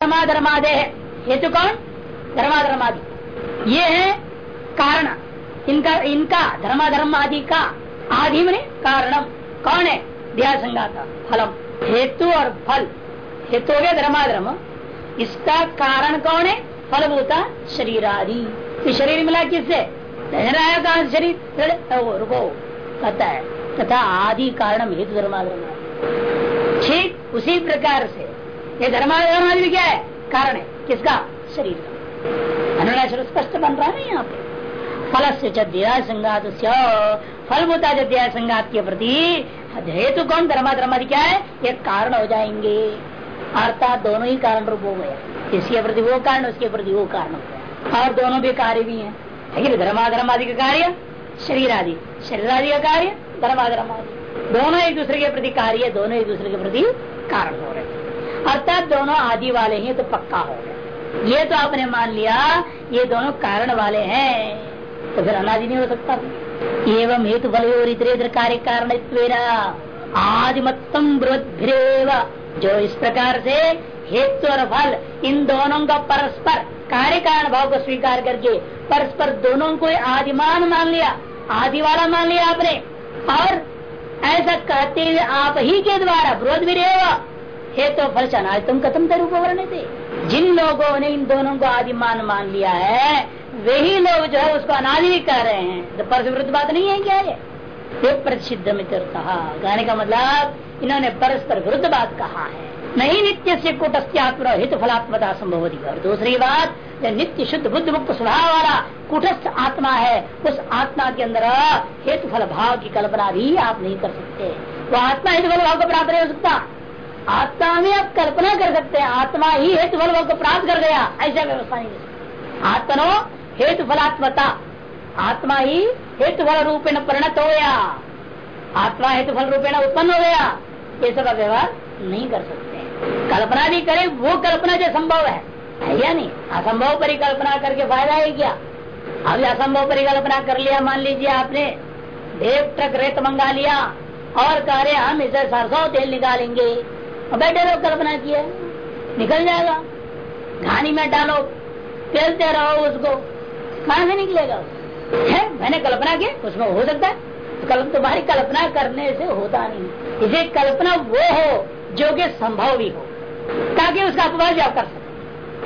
धर्माधर्मादे है। हेतु कौन? धर्माधर्मादि। ये है कारण। इनका इनका धर्माधर्म आदि का आदि में कारणम। कौन है? ध्यान संगाता फलम। हेतु और फल। हेतु हो गया धर्माधर्म। इसका कारण कौन है? फल फलभूता शरीर आदि तो शरीर मिला किससे? आया कहा शरीर? रुको। कहता है। तथा आदि कारण हेतु धर्माधर्म। ठीक उसी प्रकार से ये धर्माधर्म आदि क्या है? कारण है। किसका? शरीर का। अनुराशर स्पष्ट बन रहा है यहाँ पे। फल से जध्याय संघात फलभूता जध्याय संघात के प्रति। हेतु कौन धर्माधर्म आदि क्या है? ये कारण हो जाएँगे। अर्थात दोनों ही कारण रूप हो गया इसके प्रति वो कारण, उसके प्रति वो कारण हो और दोनों भी कार्य भी है। लेकिन धर्माधर्म आदि का कार्य शरीर आदि शरीर आदि का कार्य धर्माधर्म आदि दोनों एक दूसरे के प्रति कार्य, दोनों एक दूसरे के प्रति कारण हो रहे अर्थात दोनों आदि वाले हैं तो पक्का हो ये तो आपने मान लिया, ये दोनों कारण वाले हैं तो फिर अनादि नहीं हो सकता। एवं हेतु और इतरे कार्य कारण आदिमत्तम वृद्धिव जो इस प्रकार से हेतु और फल, इन दोनों का परस्पर कार्य कारण भाव को स्वीकार करके परस्पर दोनों को आदिमान मान लिया, आदि वाला मान लिया आपने। और ऐसा कहते हुए आप ही के द्वारा विरोध भी रहेगा हे तो फल चना तुम कथम रूप वर्ण थे जिन लोगों ने इन दोनों को आदि मान लिया है, वही लोग जो है उसको अनादि भी कह रहे हैं। तो परस विरुद्ध बात नहीं है क्या ये? प्रसिद्ध मित्र कहा। कहने का मतलब इन्होंने परस्पर विरुद्ध बात कहा है। नहीं नित्य से कुटस्थ्यात्म हित फलात्मता संभव और दूसरी बात, जो नित्य शुद्ध बुद्ध मुक्त स्वभाव वाला कुटस्थ आत्मा है, उस आत्मा के अंदर हेतु फल भाव की कल्पना भी आप नहीं कर सकते। वो आत्मा हित फल भाव को प्राप्त नहीं हो सकता। आत्मा में आप कल्पना कर सकते हैं, आत्मा ही हेतु फल को प्राप्त कर गया, ऐसा व्यवस्था नहीं आत्मनो हेतु फलात्मता, आत्मा ही हेतु फल रूपेण परिणत हो गया। आत्मा हेतु फल रूपेण उत्पन्न हो गया। ये सब व्यवहार नहीं कर सकते कल्पना भी करे, वो कल्पना जो संभव है। या नहीं? असंभव परिकल्पना करके फ़ायदा है क्या? अभी असंभव परिकल्पना कर लिया, मान लीजिए आपने एक ट्रक रेत मंगा लिया, और कह रहे हम इसे सरसों तेल निकालेंगे। बैठे रहो, कल्पना किया निकल जाएगा। घानी में डालो तेलते रहो उसको। कहा से निकलेगा? है? मैंने कल्पना की, उसमें हो सकता है। तो तुम्हारी कल्पना करने से होता नहीं। इसे कल्पना वो हो, जो कि संभव भी हो, ताकि उसका अपवाद भी आप कर सके।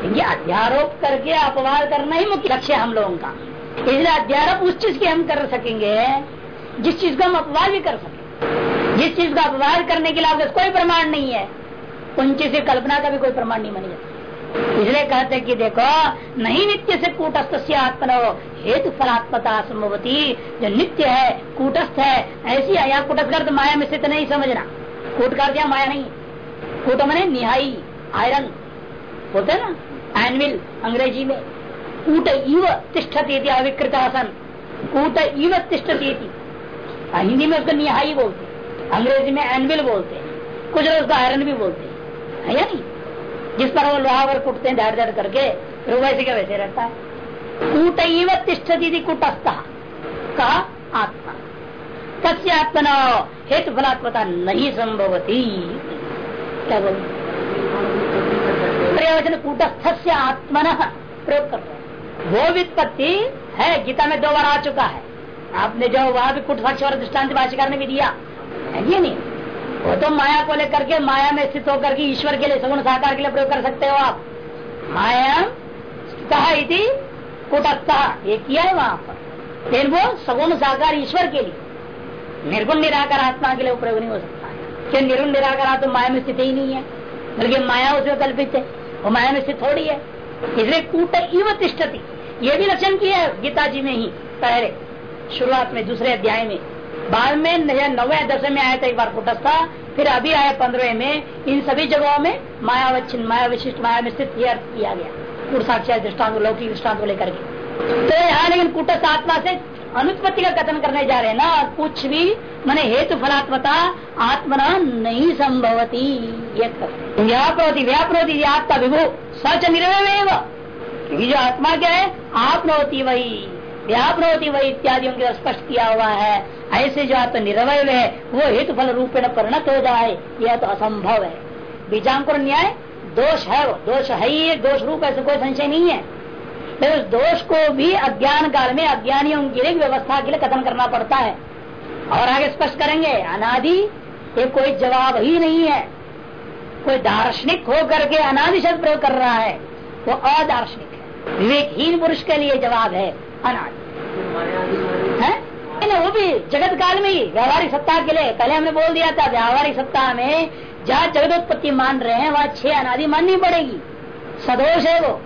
ये अध्यारोप करके अपवाद करना ही मुख्य लक्ष्य हम लोगों का। इसलिए अध्यारोप उस चीज़ के हम कर सकेंगे, जिस चीज़ को हम अपवाद भी कर सके। जिस चीज़ का अपवाद करने के लिए कोई प्रमाण नहीं है उन चीज़ कल्पना का भी कोई प्रमाण नहीं मानी इसलिए कहते कि देखो, नहीं नित्य से कूटस्थ से आत्मनो, हेतु फलात्मता संभवती, जो नित्य है, कूटस्थ है, ऐसी यहाँ कूटस्थ माया में स्थित नहीं, समझना। कूट कर दिया माया नहीं। कूट मने निहाई, आयरन। बोलते ना एनविल अंग्रेज़ी में। कूट इव तिष्ठती अविकृत आसन कूट इव तिष्ठती हिंदी में उसको निहाई बोलते अंग्रेज़ी में एनविल बोलते हैं। कुछ लोग उसको आयरन भी बोलते हैं। है या नहीं? जिस पर वो लोहा पर कुटते हैं डर डर करके, फिर वैसे का वैसे रहता है। कूट तिष्ठती कुटस्थ, कहा आत्मा। तस्य आत्मना हेतु फलात्मता नहीं संभवती। क्या बोल प्रयोजन कूटस्थ से आत्मन प्रयोग कर वो वित्पत्ति है, गीता में दो बार आ चुका है। आपने जो वहाँ भी कुट और दृष्टांत भाषिकार ने भी दिया। है ये नहीं। वो तो माया को लेकर के माया में स्थित होकर के ईश्वर के लिए सगुण साकार के लिए प्रयोग कर सकते हो आप। माया स्थित कुटस्था ये किया है वहाँ पर। फिर वो सगुण साकार ईश्वर के लिए। निर्गुण निराकार आत्मा के लिए प्रयोग नहीं हो सकता। क्या निर्गुण निराकार आत्मा माया में स्थित ही नहीं है? बल्कि माया उसमें कल्पित है। वो माया में स्थित थोड़ी है। इसलिए कूट इव तिष्ठती। ये भी लक्षण किया है गीता जी में ही, पहले। शुरुआत में, दूसरे अध्याय में। बाद में नवे दस में आया था एक बार कुटस्था फिर अभी आया पंद्रह में। इन सभी जगहों में मायावच्छिन्न माया विशिष्ट माया में स्थित किया गया। कुट साक्षात दृष्टांत, लौकिक दृष्टांत लेकर के। तो यहाँ लेकिन कुटस्थ आत्मा से अनुत्पत्ति का कथन करने जा रहे हैं ना कुछ भी मैंने हेतु फलात्मता आत्मना नहीं संभवती व्याप्रोति व्याप्रोति आत्मा विभु सच निर्वय क्योंकि जो आत्मा क्या है, आपनोति वही। व्याप्नोति वही इत्यादि के स्पष्ट किया हुआ है। ऐसे जो आप निर्वय है, वो हेतु फल रूप में परिणत हो जाए, यह तो असंभव है। बीजांकुर न्याय, दोष है वो। दोष है ही दोष रूप, ऐसे कोई संशय नहीं है। लेकिन उस दोष को भी अज्ञान काल में अज्ञानियों के लिए व्यवस्था के लिए कथन करना पड़ता है। और आगे स्पष्ट करेंगे, अनादि, ये कोई जवाब ही नहीं है। कोई दार्शनिक हो करके अनादि शब्द प्रयोग कर रहा है। वो अदार्शनिक है। विवेकहीन पुरुष के लिए जवाब है। अनादि है? नहीं वो भी जगत काल में ही, व्यवहारिक सत्ता के लिए। पहले हमने बोल दिया था, व्यावहारिक सत्ता में जहाँ जगदोत्पत्ति मान रहे हैं, वहाँ छह अनादि माननी पड़ेगी। सदोष है वो।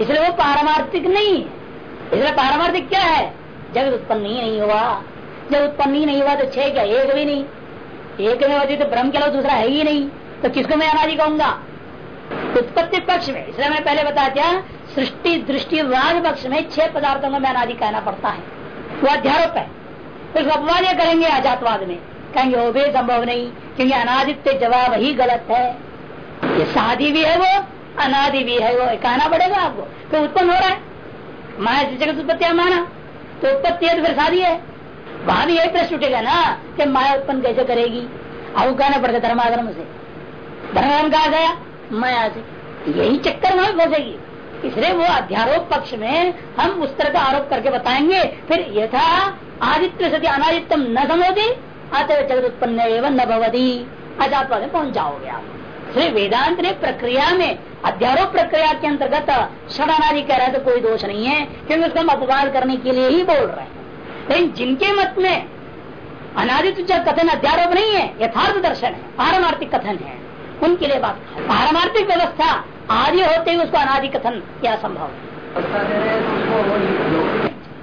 इसलिए वो पारमार्थिक नहीं है। इसलिए पारमार्थिक क्या है? जगत उत्पन्न ही नहीं हुआ। जब उत्पन्न ही नहीं हुआ तो छह क्या? एक भी नहीं। एक में वजह तो ब्रह्म के अलावा दूसरा है ही नहीं। तो किसको मैं अनादि कहूँगा? उत्पत्ति पक्ष में, इसलिए मैं पहले बताया क्या सृष्टि, दृष्टि वाद पक्ष में छह पदार्थों को मैं अनादि कहना पड़ता है। वो अध्यारोप है। फिर अपवाद ये करेंगे अजातवाद में। कहेंगे वो भी संभव नहीं, क्योंकि अनादित्य जवाब ही गलत है। ये शादी भी है वो, अनादि भी है वो कहना पड़ेगा आपको। तो उत्पन्न हो रहा है। माया से जगत उत्पत्ति माना। तो उत्पत्ति है तो फिर शादी है। वहाँ भी यही प्रश्न उठेगा ना, कि माया उत्पन्न कैसे करेगी? अब कहना पड़ेगा धर्माधर्म से। धर्म कहा गया? माया से यही चक्कर वहाँ फंसेगी इसलिए वो अध्यारोप पक्ष में हम उस तरह का आरोप करके बताएँगे। फिर यथा आदित्य सती अनादित्यम न समोदी अतः जगत उत्पन्न एवं न भवती। अजात में पहुँच जाओगे आप। श्री वेदांत ने प्रक्रिया में, अध्यारोप प्रक्रिया के अंतर्गत षडानादि कह रहा तो कोई दोष नहीं है, क्योंकि उसको हम अपवाद करने के लिए ही बोल रहे हैं। लेकिन जिनके मत में अनादित्य कथन अध्यारोप नहीं है, यथार्थ दर्शन है, पारमार्थिक कथन है। उनके लिए बात। पारमार्थिक व्यवस्था आदि होते ही उसको अनादि कथन क्या संभव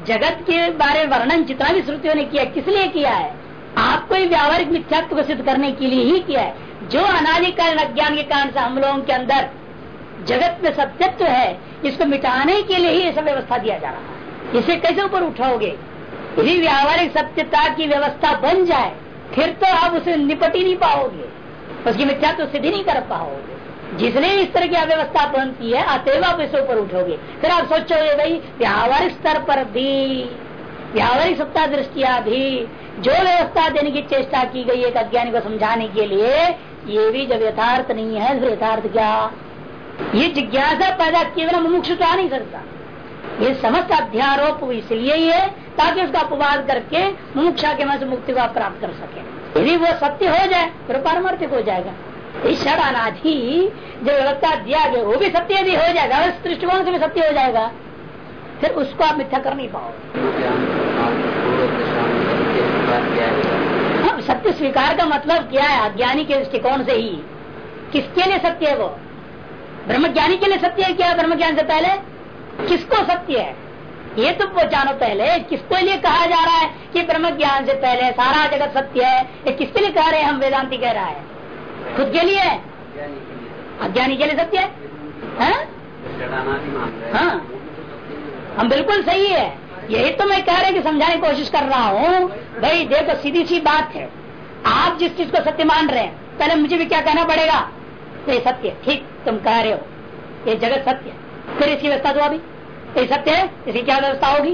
जगत के बारे में वर्णन जितना भी श्रुतियों ने किया, किस लिए किया है? आपको व्यावहारिक मिथ्यात्व को सिद्ध करने के लिए ही किया है। जो अनादिकालीन अज्ञान के कारण से हम लोगों के अंदर जगत में सत्यत्व है, इसको मिटाने के लिए ही ऐसा व्यवस्था दिया जा रहा है। इसे कैसे ऊपर उठाओगे? यदि व्यावहारिक सत्यता की व्यवस्था बन जाए, फिर तो आप उसे निपट ही नहीं पाओगे। उसकी मिथ्या तो सिद्धि नहीं कर पाओगे जिसने इस तरह की अव्यवस्था बनती है अतएव आप इसे ऊपर उठोगे। फिर आप सोचोगे, भाई, व्यावहारिक स्तर पर भी, व्यावहारिक सत्ता दृष्टिया भी, जो व्यवस्था देने की चेष्टा की गई एक अज्ञानी को समझाने के लिए, ये भी जब यथार्थ नहीं है तो यथार्थ क्या? ये जिज्ञासा पैदा केवल मुमुक्ष तो आ नहीं सकता। ये समस्त अध्यारोप इसलिए ही है, ताकि उसका अपवाद करके मुमुक्षा के मन से मुक्ति को आप प्राप्त कर सके। यदि वो सत्य हो जाए तो पारमार्थिक हो जाएगा। ईश्वर अनाधि जो व्यवस्था दिया गया, वो भी सत्य यदि हो जाएगा उस दृष्टिकोण से भी सत्य हो जाएगा। फिर उसको आप मिथ्या कर नहीं पाओगे। अब सत्य स्वीकार का मतलब क्या है? अज्ञानी के दृष्टिकोण से ही। किसके लिए सत्य है वो? ब्रह्म ज्ञानी के लिए सत्य है क्या? ब्रह्म ज्ञान से पहले? किसको सत्य है? ये तो जानो पहले, किसको लिए कहा जा रहा है? कि ब्रह्म ज्ञान से पहले सारा जगत सत्य है। ये किसके लिए कह रहे हैं हम वेदांति कह रहा है? खुद के लिए अज्ञानी के लिए सत्य है? हाँ? हम बिल्कुल सही है। यही तो मैं कह रहे कि समझाने की कोशिश कर रहा हूँ। भाई, देखो, सीधी सी बात है। आप जिस चीज़ को सत्य मान रहे हैं, पहले मुझे भी क्या कहना पड़ेगा? तो ये सत्य ठीक, तुम कह रहे हो। ये जगत सत्य फिर इसकी व्यवस्था दो अभी। ये सत्य है? इसकी क्या व्यवस्था होगी?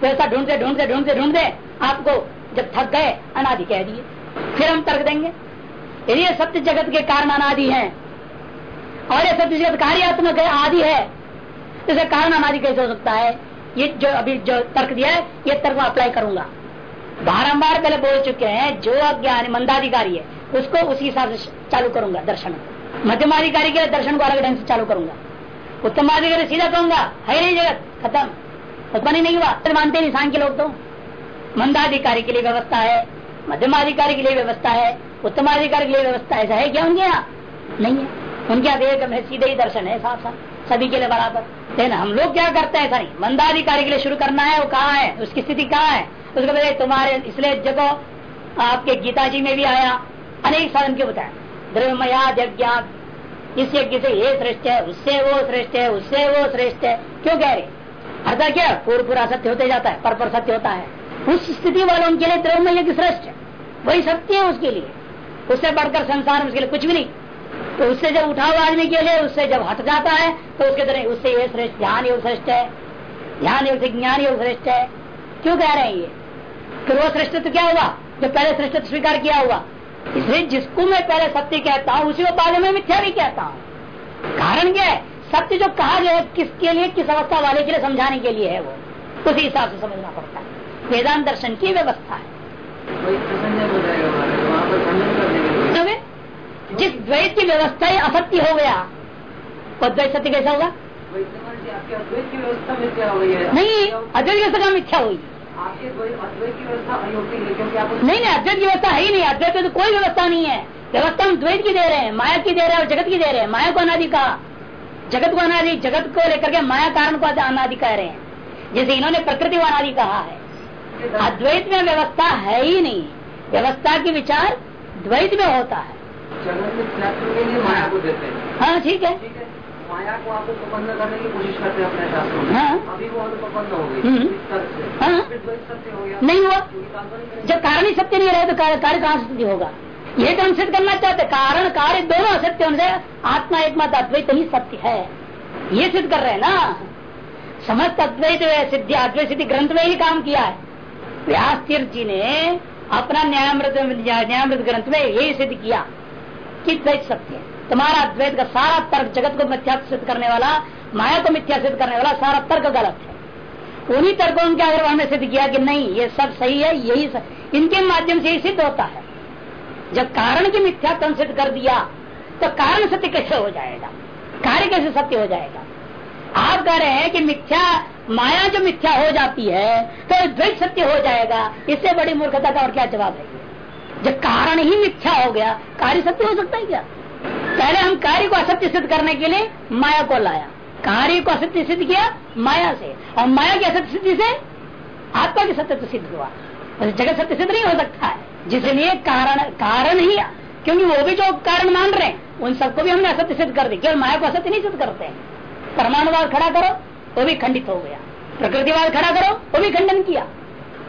व्यवस्था ढूंढते ढूंढते ढूंढते ढूंढते आपको जब थक गए, अनादि कह दिए। फिर हम तर्क देंगे। यदि ये सत्य जगत के कारण अनादि है, और ये सत्य जगत कार्यात्मक है, आदि है तो इसे कारण अनादि कैसे हो सकता है? ये जो अभी जो तर्क दिया है, ये तर्क मैं अप्लाई करूँगा। बारम्बार पहले बोल चुके हैं, जो अज्ञान, मंदाधिकारी है, उसको उसी हिसाब से चालू करूँगा दर्शन मध्यमाधिकारी के दर्शन को अलग ढंग से चालू करूँगा। उत्तमाधिकारी सीधा कहूँगा, है नहीं जगत? खत्म। उत्पन्न ही नहीं हुआ मानते नहीं, सांख्य लोग तो। मंदाधिकारी के लिए व्यवस्था है, मध्यमाधिकारी के लिए व्यवस्था है, उत्तमाधिकारी के लिए व्यवस्था ऐसा है क्या उनके यहाँ? नहीं है। उनके यहाँ एक में सीधे ही दर्शन है, साफ़ साफ़, सभी के लिए बराबर। लेकिन हम लोग क्या करते हैं नहीं। मंदाधिकारी के लिए शुरू करना है, वो कहाँ है? उसकी स्थिति कहाँ है? उसको बोले, तुम्हारे, इसलिए जगह आपके गीता जी में भी आया, अनेक साधन क्यों बताया द्रव्यमया यज्ञ इस यज्ञ से ये श्रेष्ठ है, उससे वो श्रेष्ठ है, उससे वो श्रेष्ठ है। क्यों कह रहे? अर्थात क्या? पूर्व पूरा सत्य होते जाता है पर पर सत्य होता है। उस स्थिति वालों के लिए द्रव्य यज्ञ श्रेष्ठ है। वही सत्य है उसके लिए। उससे बढ़कर संसार उसके लिए कुछ भी नहीं। तो उससे जब उठा हुआ आदमी के लिए, उससे जब हट जाता है तो उसके तरह उससे ये श्रेष्ठ, ध्यान योग श्रेष्ठ है। ध्यान योग से ज्ञान योग श्रेष्ठ है। क्यों कह रहे हैं ये? फिर वो श्रेष्ठ तो क्या हुआ? जो पहले श्रेष्ठ स्वीकार किया हुआ इसलिए जिसको मैं पहले सत्य कहता हूँ उसी को बाद में मिथ्या भी कहता हूँ। कारण क्या है? सत्य जो कहा गया है किसके लिए किस अवस्था वाले के लिए समझाने के लिए है वो। उसी हिसाब से समझना पड़ता है। वेदांत दर्शन की व्यवस्था है। जिस द्वैत की व्यवस्था ही असत्य हो गया वो द्वैत सत्य कैसा होगा नहीं अद्वैत व्यवस्था मिथ्या हुई। आपकी अद्वैत की व्यवस्था अयोग्य क्योंकि आप नहीं नहीं अद्वैत की व्यवस्था है ही नहीं। अद्वैत में तो कोई व्यवस्था नहीं है। व्यवस्था हम द्वैत की दे रहे हैं माया की दे रहे हैं और जगत की दे रहे हैं। माया को अनादि कहा। जगत को अनादि जगत को लेकर के माया कारण को अनादि कह रहे हैं। जैसे इन्होंने प्रकृति को अनादि कहा है। अद्वैत में व्यवस्था है ही नहीं। व्यवस्था की विचार द्वैत में होता है। जगत में त्याग के लिए माया को देते हैं। हाँ ठीक है। ठीक है। माया को आप करने की कोशिश करते हैं अपने शास्त्रों में। हाँ। अभी वो हो गई। हम्म। हाँ। हो गया। नहीं हुआ। जब कारण ही सत्य नहीं रहे तो कार्य कार्य कहाँ सत्य होगा? ये तो हम सिद्ध करना चाहते कारण कार्य दोनों असत्य होने से आत्मा एकमात्र अद्वैत ही सत्य है। ये सिद्ध कर रहे हैं ना? समस्त अद्वैत सिद्धि अद्वैत सिद्धि ग्रंथ में ही काम किया है। व्यास तीर्थ जी ने अपना न्यायामृत न्यायामृत ग्रंथ में यही सिद्ध किया। कि द्वैत सत्य है? तुम्हारा अद्वैत का सारा तर्क जगत को मिथ्या सिद्ध करने वाला, माया को मिथ्या सिद्ध करने वाला, सारा तर्क गलत है। उन्हीं तर्कों के अगर हमने सिद्ध किया कि नहीं, ये सब सही है, यही सही इनके माध्यम से ही सिद्ध होता है। जब कारण की मिथ्या तम सिद्ध कर दिया तो कारण सत्य कैसे हो जाएगा? कार्य कैसे सत्य हो जाएगा? आप कह रहे हैं कि मिथ्या माया जो मिथ्या हो जाती है तो द्वैत सत्य हो जाएगा। इससे बड़ी मूर्खता का और क्या जवाब है? जब कारण ही मिथ्या हो गया, कार्य सत्य हो सकता है क्या? पहले हम कार्य को असत्य सिद्ध करने के लिए माया को लाया। कार्य को असत्य सिद्ध किया माया से। और माया की असत्य सिद्धि से आत्मा की सत्य सिद्ध हुआ। जगत सत्य सिद्ध नहीं हो सकता है। जिसलिए कारण कारण ही क्योंकि वो भी जो कारण मान रहे हैं, उन सबको भी हमने असत्य सिद्ध कर दी केवल माया को असत्य नहीं सिद्ध करते हैं। परमाणुवाद खड़ा करो, वो भी खंडित हो गया। प्रकृतिवाद खड़ा करो, वो भी खंडन किया।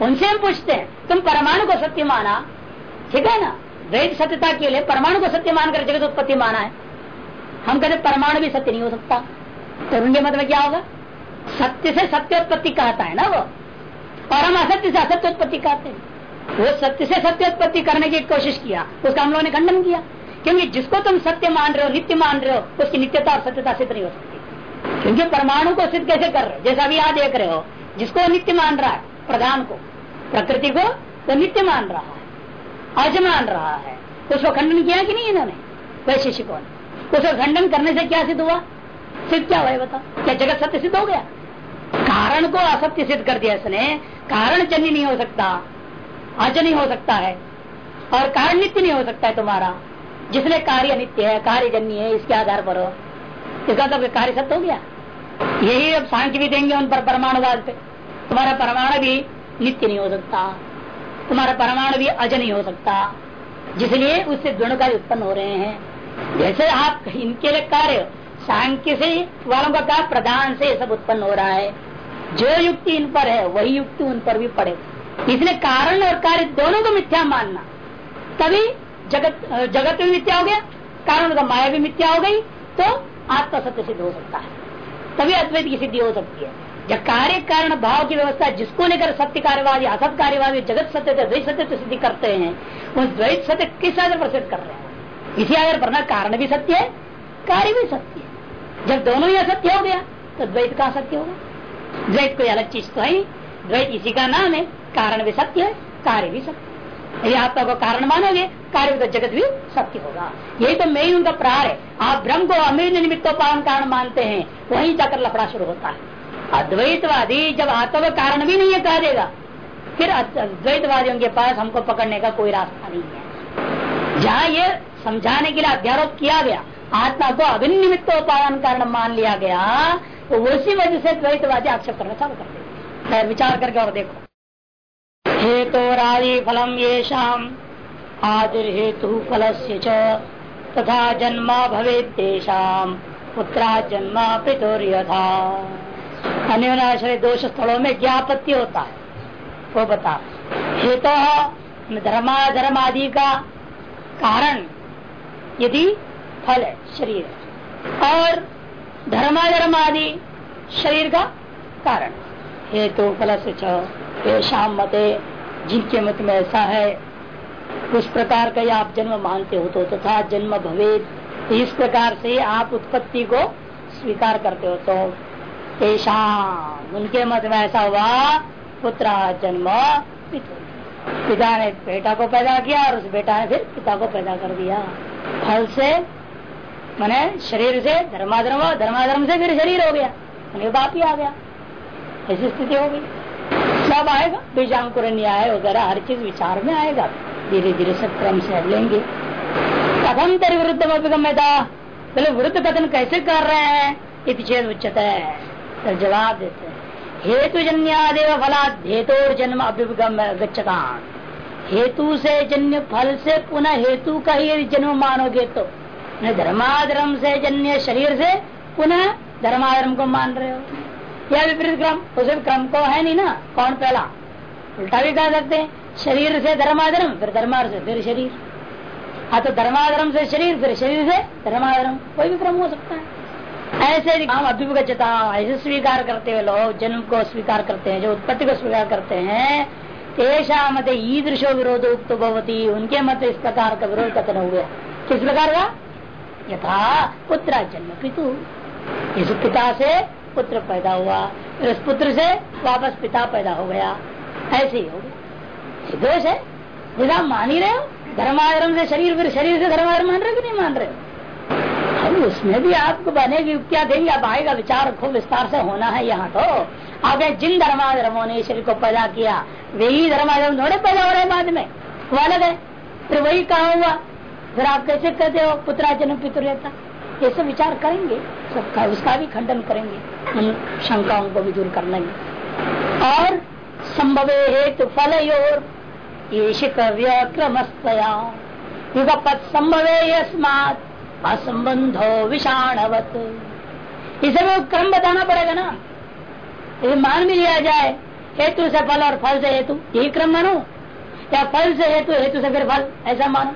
उनसे हम पूछते हैं, तुम परमाणु को सत्य माना। ठीक है ना? द्वैत सत्यता के लिए परमाणु को सत्य मानकर जगत उत्पत्ति माना है। हम कहते परमाणु भी सत्य नहीं हो सकता। तो उनके मत में क्या होगा? सत्य से सत्य उत्पत्ति कहता है ना वो। और हम असत्य से असत्य उत्पत्ति कहते हैं। वो सत्य से सत्य उत्पत्ति करने की कोशिश किया, उसका हम लोगों ने खंडन किया। क्योंकि जिसको तुम सत्य मान रहे हो, नित्य मान रहे हो, उसकी नित्यता और सत्यता सिद्ध नहीं हो सकती। क्योंकि परमाणु को सिद्ध कैसे कर रहे हो? जैसा अभी यहाँ देख रहे हो, जिसको नित्य मान रहा है, प्रधान को, प्रकृति को तो नित्य मान रहा है। अज मान रहा है। उसको खंडन किया कि नहीं इन्होंने? वैशिष्टिकों ने उसको खंडन करने से क्या सिद्ध हुआ? सिद्ध क्या हुआ बताओ? क्या जगत सत्य सिद्ध हो गया? कारण को असत्य सिद्ध कर दिया इसने। कारण जन्य नहीं हो सकता। अज नहीं हो सकता है। और कारण नित्य नहीं हो सकता है तुम्हारा। जिसने कार्य नित्य है, कार्य जन्य है, इसके आधार पर हो। इसका तो कार्य सत्य हो गया। यही अब सांख्य भी देंगे उन पर परमाणुवाद पे। तुम्हारा परमाणु भी नित्य नहीं हो सकता। तुम्हारा परमाणु भी अज नहीं हो सकता। जिसलिए उससे गुण कार्य उत्पन्न हो रहे हैं। जैसे आप इनके लिए कार्य, सांख्य से, वालों का कहा प्रधान से सब उत्पन्न हो रहा है। जो युक्ति इन पर है, वही युक्ति उन पर भी पड़े। इसलिए कारण और कार्य दोनों को मिथ्या मानना। तभी जगत जगत भी मिथ्या हो गया, कारण का माया भी मिथ्या हो गई तो आत्मा सत्य सिद्ध हो सकता है। तभी अद्वैत की सिद्धि हो सकती है। जब कार्य कारण भाव की व्यवस्था जिसको लेकर सत्य कार्यवादी असत कार्यवादी जगत सत्य द्वैत सत्य सिद्धि करते हैं, वो द्वैत सत्य किस आधार पर सिद्ध कर रहे हैं? इसी आधार पर ना कारण भी सत्य है, कार्य भी सत्य है। जब दोनों ही असत्य हो गया तो द्वैत का सत्य होगा। द्वैत कोई अलग चीज़ तो है द्वैत इसी का नाम है, कारण भी सत्य है, कार्य भी सत्य यदि आत्मा को कारण मानोगे, कार्य तो जगत भी सत्य होगा। यही तो मेन उनका प्रार है। आप ब्रह्म को अमीर निमित्तोपान कारण मानते हैं, वहीं जाकर लफड़ा शुरू होता है। अद्वैतवादी जब आत्मा कारण भी नहीं है कह देगा। फिर अद्वैतवादियों के पास हमको पकड़ने का कोई रास्ता नहीं है। जहाँ ये समझाने के लिए अध्यारोप किया गया, आत्मा को अभिन्न निमित्तोपादान कारण मान लिया गया तो उसी वजह से द्वैतवादी आक्षेप करना चालू कर देते विचार करके और देखो। हेतोरादि फलम ये शाम आदिर हेतु फल से तथा जन्म भवे तेषाम, पुत्रा जन्म पितोर्यथा। अन्य दोष स्थलों में क्या आपत्ति होता है। वो बता। हेतु धर्माधर्म आदि का कारण यदि फल है, शरीर और धर्माधर्म आदि शरीर का कारण। हेतु फल से शाम मते, जिनके मत में ऐसा है, उस प्रकार का आप जन्म मानते हो तो तथा जन्म भवे इस प्रकार से आप उत्पत्ति को स्वीकार करते हो तो ऐसा उनके मत में ऐसा हुआ, पुत्र जन्म पिता। ने बेटा को पैदा किया और उस बेटा ने फिर पिता को पैदा कर दिया। फल से, मैंने शरीर से धर्माधर्म धर्माधर्म से फिर शरीर हो गया। बाप ही आ गया। ऐसी स्थिति हो गई। सब आएगा, बीजांकुर न्याय वगैरह हर चीज़ विचार में आएगा। धीरे धीरे सब क्रम से लेंगे कथम तेरे विरुद्ध अभिगम्यता पहले विरुद्ध कथन कैसे कर रहे हैं? इति चेत उच्चत है तो जवाब देते हैं। हेतु जन्यादेव फलाद हेतु जन्म अभिगम गच्छता हेतु से जन्य फल से पुनः हेतु का ही जन्म मानोगे तो। धर्माधर्म से जन्य शरीर से पुनः धर्माधर्म को मान रहे हो। या विपरीत क्रम, उस क्रम को है नहीं ना? कौन पहला? उल्टा भी कह सकते हैं, शरीर से धर्माधर्म, फिर धर्माधर्म से फिर शरीर। हाँ तो धर्माधर्म से शरीर, फिर शरीर से धर्माधर्म, कोई भी क्रम हो सकता है। ऐसे हम अभिगचता ऐसे स्वीकार करते हुए लोग जन्म को स्वीकार करते हैं, जो उत्पत्ति को स्वीकार करते हैं, तेषा मत ईदृशो विरोध उक्त भवती। उनके मत इस प्रकार का विरोध कथन हुए किस प्रकार का? यथा पुत्र जन्म पितु। इस पिता से पुत्र पैदा हुआ उस पुत्र से वापस पिता पैदा हो गया। ऐसे ही हो गया। दोष है। यदि मान ही रहे हो, धर्माधर्म से शरीर, फिर शरीर से धर्माधर्म मान रहे कि नहीं मान रहे हो। अब उसमें भी आपको बनेगी। क्या देंगे? अब आएगा विचार, खूब विस्तार से होना है यहाँ तो। आप जिन धर्माधर्मों ने शरीर को पैदा किया वही धर्माधर्म थोड़े पैदा हो रहे बाद में। वो अलग है फिर वही कहा हुआ? फिर आप कैसे कहते हो, पुत्रा जन्म पितु रहता? ये सब विचार करेंगे, सबका, उसका भी खंडन करेंगे। उन शंकाओं को भी दूर करना और संभव हेतु फल और ईशिकव्य क्रमस्तया युगपत संभव यस्मात। असंबंधो विषाणवत। इसे भी क्रम बताना पड़ेगा ना। ये मान भी लिया जाए, हेतु से फल और फल से हेतु। यही क्रम मानो? या फल से हेतु हेतु से फिर फल, ऐसा मानो?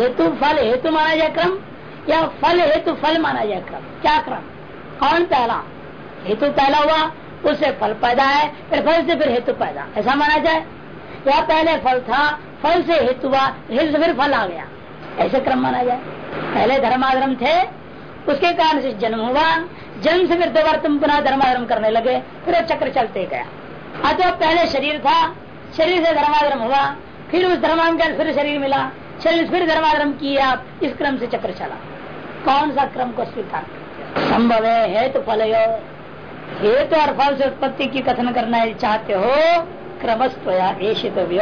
हेतु, फल, हेतु माना जाए क्रम, या फल, हेतु, फल माना जाए क्रम? क्या क्रम? कौन पहला हेतु पहला हुआ, उससे फल पैदा है, फिर फल से फिर हेतु पैदा। ऐसा माना जाए? या पहले फल था, फल से हेतु हुआ हेतु से फिर फल आ गया। ऐसे क्रम माना जाए। पहले धर्माधर्म थे, उसके कारण से जन्म हुआ। जन्म से फिर दोबारा तुम पुनः धर्माधर्म करने लगे फिर चक्र चलते गया। अतः पहले शरीर था, शरीर से धर्माधर्म हुआ, फिर उस धर्माधर्म के फिर शरीर मिला। शरीर फिर धर्माधर्म किया, इस क्रम से चक्र चला। कौन सा क्रम को स्वीकार संभव है, हेतु फल हेतु और फल से उत्पत्ति की कथन करना चाहते हो क्रमस्वया एशितव्य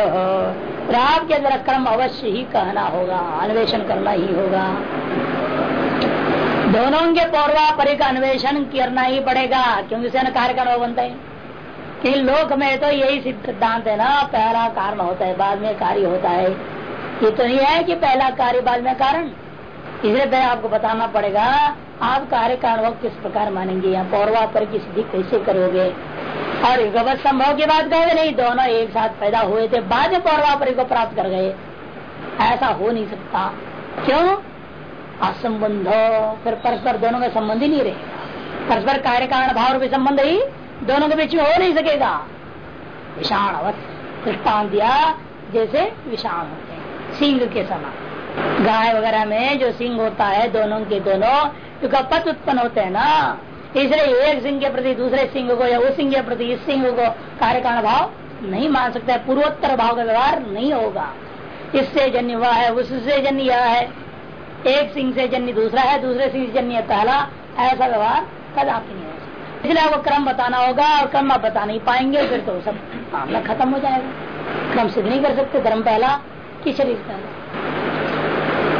आपके द्वारा क्रम अवश्य ही कहना होगा, अन्वेषण करना ही होगा। दोनों के पौर्वापरि का अन्वेषण करना ही पड़ेगा, क्योंकि से कार्य कारण बनता है। कि लोक में तो यही सिद्धांत है ना, पहला कारण होता है, बाद में कार्य होता है। ये तो नहीं है कि पहला कार्य बाद में कारण। इसलिए आपको बताना पड़ेगा, आप कार्य कारण किस प्रकार मानेंगे यहाँ पौर्वापर की सिद्धि कैसे करोगे? और युगवत संभव की बात कहे, नहीं, दोनों एक साथ पैदा हुए थे, बाद में पौर्वापरी को प्राप्त कर गए। ऐसा हो नहीं सकता। क्यों? असंबंध। फिर परस्पर दोनों का संबंध ही नहीं रहेगा। परस्पर कार्य कारण भाव भी संबंध ही दोनों के बीच में हो नहीं सकेगा। विषाणवत दृष्टान दिया, जैसे विषाण होते हैं। सिंह के समान। गाय वगैरह में जो सिंह होता है, दोनों के दोनों क्योंकि पत उत्पन्न होते हैं ना इसलिए एक सिंह के प्रति, दूसरे सिंह को या उस सिंह के प्रति, इस सिंह को कार्य कारण भाव नहीं मान सकता है। पूर्वोत्तर भाव का व्यवहार नहीं होगा। इससे जन्य हुआ है, उससे जन्य यह है। एक सिंह से जन्य दूसरा है, दूसरे सिंह से जन्य पहला, ऐसा व्यवहार कदापि नहीं हो सकता। इसलिए आपको क्रम बताना होगा और क्रम आप बता नहीं पाएँगे, फिर तो सब मामला खत्म हो जाएगा। क्रम सिद्ध नहीं कर सकते, धर्म पहला कि शरीर पहला।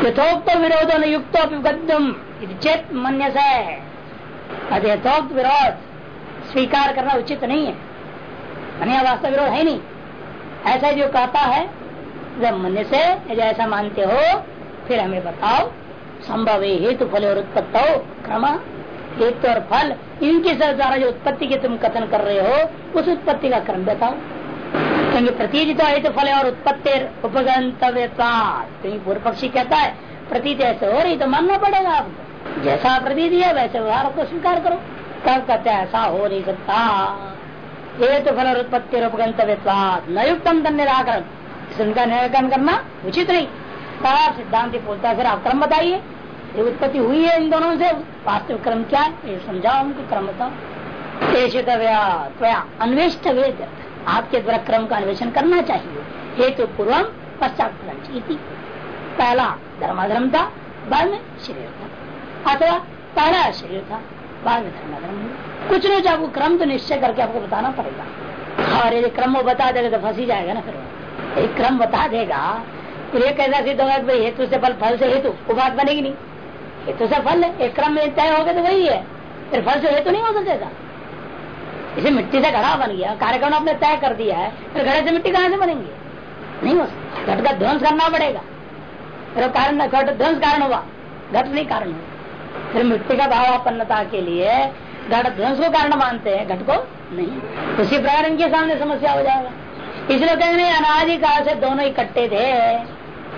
यथोक्त विरोधो न युक्त गद्यम चेत मन्य से यथोक्त विरोध स्वीकार करना उचित नहीं है। अन्य वास्तव विरोध है नहीं। ऐसा जो कहता है, जब मन से ऐसा मानते हो, फिर हमें बताओ, संभव हेतु, फल और उत्पत्त हो, क्रम, हेतु और फल, इनके द्वारा जो उत्पत्ति की तुम कथन कर रहे हो, उस उत्पत्ति का क्रम बताओ। क्योंकि प्रतीत हेतु, फल और उत्पत्ति उपगंतव्य क्योंकि पूर्व पक्षी कहता है, प्रतीत ऐसे हो रही तो मानना पड़ेगा आपको। जैसा प्रतीत है वैसे व्यवहार को स्वीकार करो। तब कहते ऐसा हो नहीं सकता। ये तो फल उत्पत्ति रूप गंतव्य न निराकरण उनका निराकरण करना उचित नहीं। तब सिद्धांत बोलता है, फिर आप क्रम बताइए। ये उत्पत्ति हुई है इन दोनों से। वास्तविक क्रम क्या है? ये समझाओ उनको क्रम बताओ अन्वेष्ट वेद। आपके द्वारा क्रम का अन्वेषण करना चाहिए। हेतु पूर्व पश्चात पहला धर्माधर्म था, बाद में शरीर था। अथवा पहला शरीर था। बाद में धर्माधर्म कुछ नहीं आपको क्रम तो निश्चय करके आपको बताना पड़ेगा। और यदि क्रम वो बता देगा तो फंसी जाएगा ना फिर एक क्रम बता देगा फिर ये कैसा सिद्ध होगा कि हेतु से फल फल से हेतु, वो बात बनेगी नहीं। हेतु से फल है, एक क्रम में तय हो गया तो वही है। फिर फल से हेतु नहीं हो सकेगा इसे मिट्टी से घड़ा बन गया, कार्यक्रम आपने तय कर दिया है, फिर घड़े से मिट्टी कहाँ से बनेंगे? नहीं हो सकता। घट का ध्वंस करना पड़ेगा। फिर कारण घट ध्वंस कारण हुआ घट नहीं कारण हुआ फिर मिट्टी का भावापन्नता के लिए घट ध्वंस को कारण मानते हैं। घट को नहीं। उसी प्रकार इनके सामने समस्या हो जाएगा। इसलिए कहेंगे अनादिकाल से दोनों इकट्ठे थे।